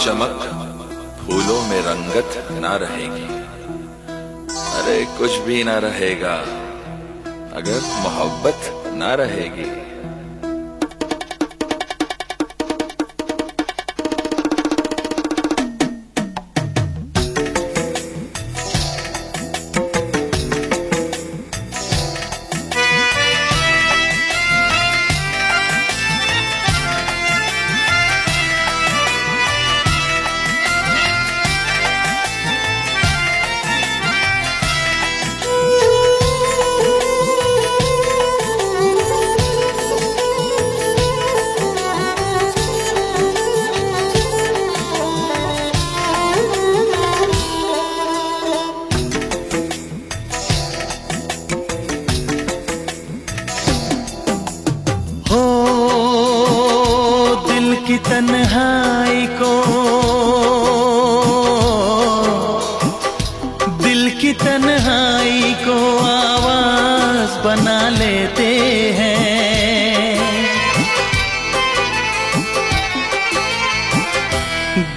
चमक, फूलों में रंगत ना रहेगी। अरे कुछ भी ना रहेगा, अगर मोहब्बत ना रहेगी। की तन्हाई को। दिल की तन्हाई को आवाज़ बना लेते हैं।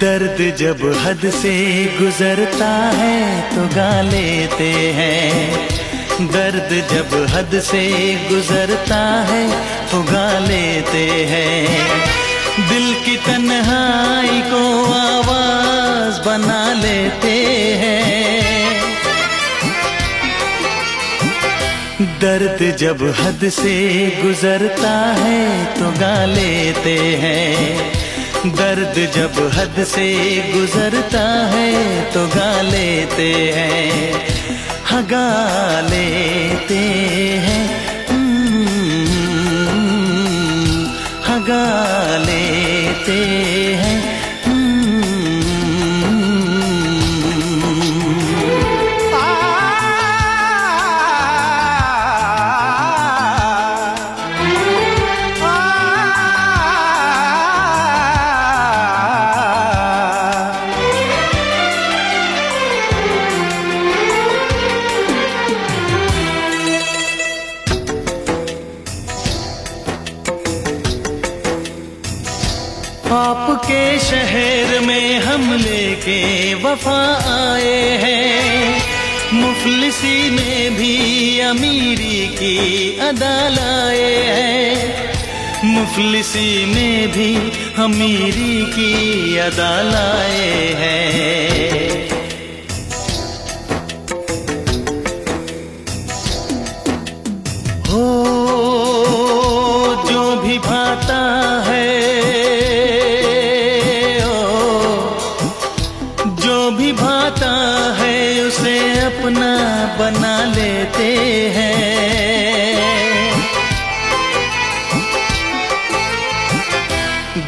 दर्द जब हद से गुजरता है तो गा लेते हैं। दर्द जब हद से गुजरता है तो गा लेते हैं। दिल की तन्हाई को आवाज़ बना लेते हैं। दर्द जब हद से गुजरता है तो गा लेते हैं। दर्द जब हद से गुजरता है तो गा लेते हैं। हगा लेते हैं। हम्म, हगा लेते हम लेके वफा आए हैं। मुफलिसी में भी अमीरी की अदा लाए हैं। मुफलिसी में भी अमीरी की अदा लाए हैं। बना लेते हैं।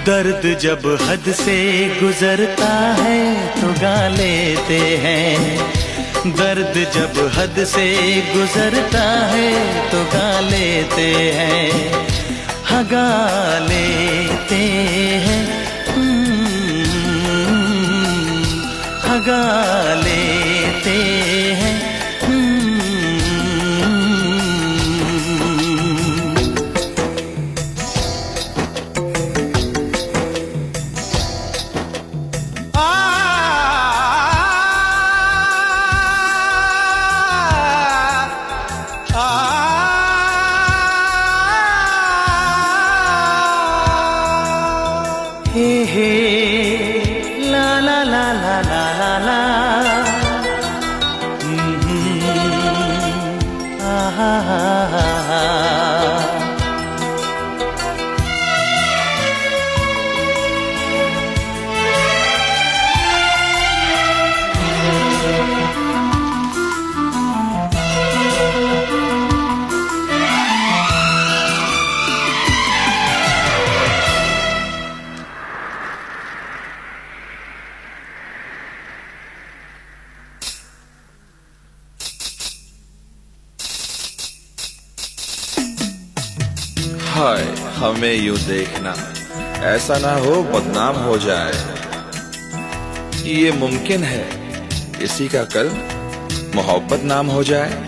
दर्द जब हद से गुजरता है तो गा लेते हैं। दर्द जब हद से गुजरता है तो गा लेते हैं। हगा लेते हैं। हाय, हमें यू देखना। ऐसा ना हो बदनाम हो जाए। ये मुमकिन है। इसी का कल मोहब्बत नाम हो जाए।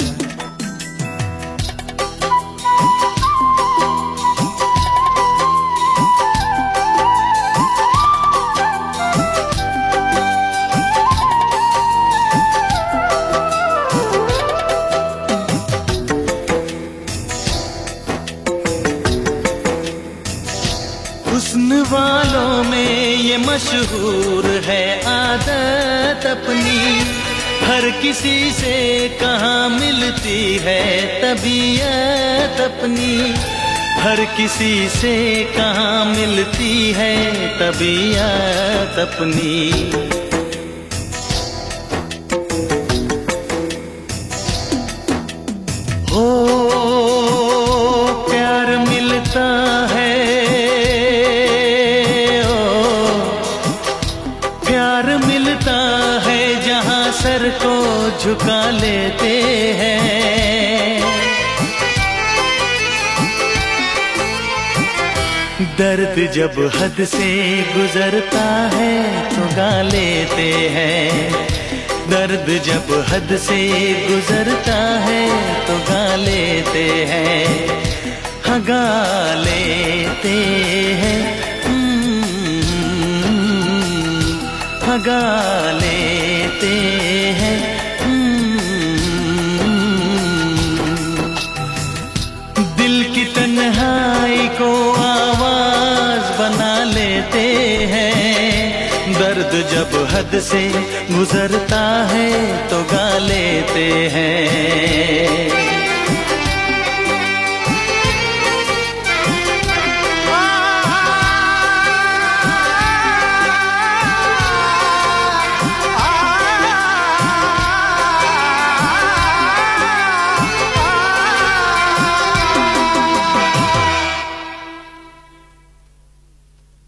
मशहूर है आदत अपनी। हर किसी से कहाँ मिलती है तबीयत अपनी। हर किसी से कहाँ मिलती है तबीयत अपनी। को झुका लेते हैं। दर्द जब हद से गुजरता है तो गा लेते हैं। दर्द जब हद से गुजरता है तो गा लेते हैं। हाँ गा लेते हैं। गा लेते हैं। हम्म, दिल की तन्हाई को आवाज़ बना लेते हैं। दर्द जब हद से गुजरता है तो गा लेते हैं।